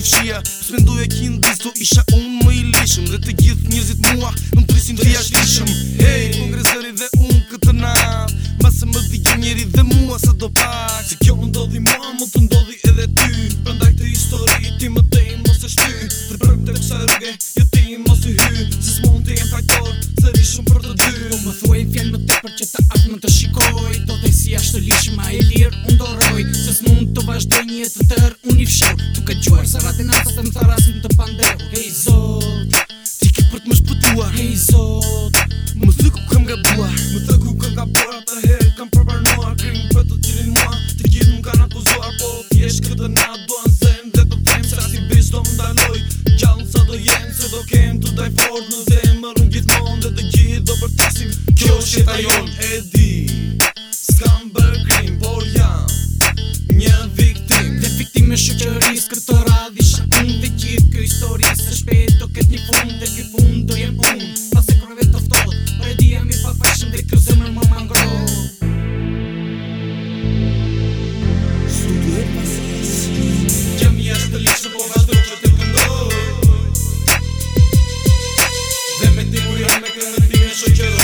t'i fshia Së mendoj e kinë disto isha unë më i lishëm Dhe të gjithë njëzit mua në më prisin të jashtë lishëm Hej, më dhe unë këtë na Masë më digi njeri dhe mua sa do pak Se kjo më ndodhi mua, më të ndodhi edhe ty Pëndaj këtë histori, ti më te mos e shty Të përëm të kësa rrugë, jo ti mos e hy Se së mund të jenë faktor, se rishëm për të dy Po më thuaj fjallë më te për që ta atë më të shikoj Do dhe si ashtë lishëm, a e lirë, unë Se së mund të vazhdoj një të tërë, give shout Tu ka gjuar Sa ratin ata të më tharasin të pandeu Hej Zot Ti ki për të më shpëtuar Hej Zot Më thë ku kam gabuar Më thë ku kam gabuar të herë kam përbarnuar Krim për të tjilin mua Të gjithë më kanë apuzuar Po t'jesh këtë na duan zem Dhe të them Sa si bish do më daloj Gjallën sa do jenë Se do kem të daj fort në zem Më rëngit mon Dhe të gjithë do përtasim Kjo shqeta jonë me shëqëris kërë di radhi shakun dhe gjithë kjo historie se shpeto këtë një fund dhe këtë fund do jem pun pas e kërëve të ftoj për e dhja mi pa fashëm dhe kjo zemër më më ngro Jam jashtë të lishtë po vazhdo që të këndoj dhe me të mujo me këndë të time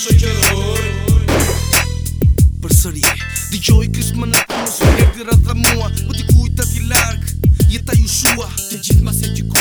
shë që rojë Për sëri, di qoj kësë më nërë Më së kërë të ratë dhe mua Më t'i kujtë t'i larkë Jeta ju shua Të gjithë ma se t'i kujtë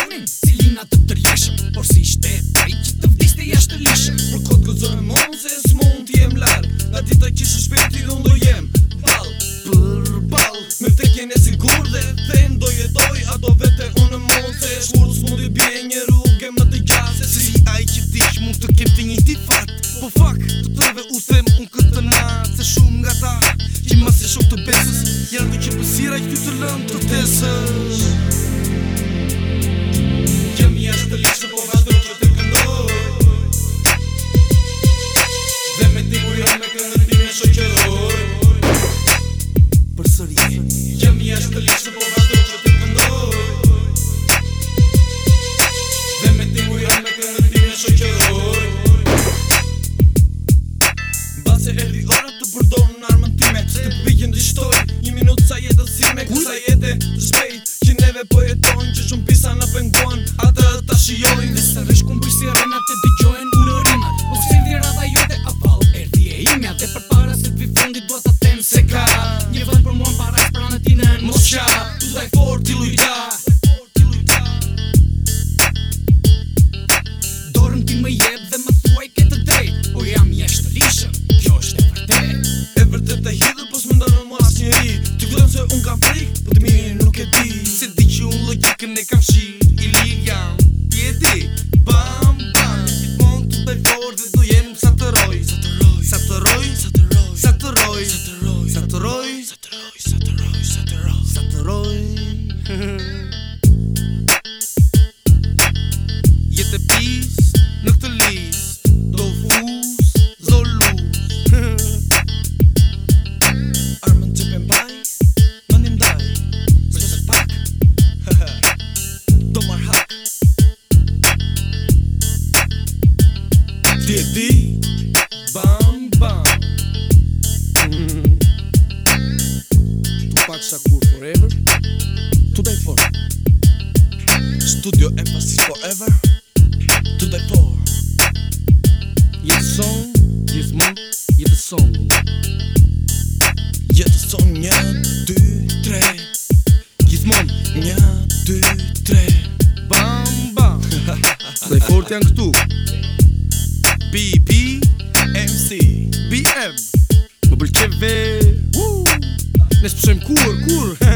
tanto tesão. Po e tonë që shumë pisa në penguon Ata ta shiojnë Dhe së rrësh këmë bëjë si rrënë atë e bëjë gjojnë U në rrimat Ukësirë diraba jote A palë erë e ime atë për të jak im ne studio embassy forever To the poor Je song, je të mu, song Je të song një, dy, tre Je të mon një, Bam, bam Dhe i fort janë këtu B, B, M, C B, M Më bëllqeve Woo Ne shpëshem kur, kur,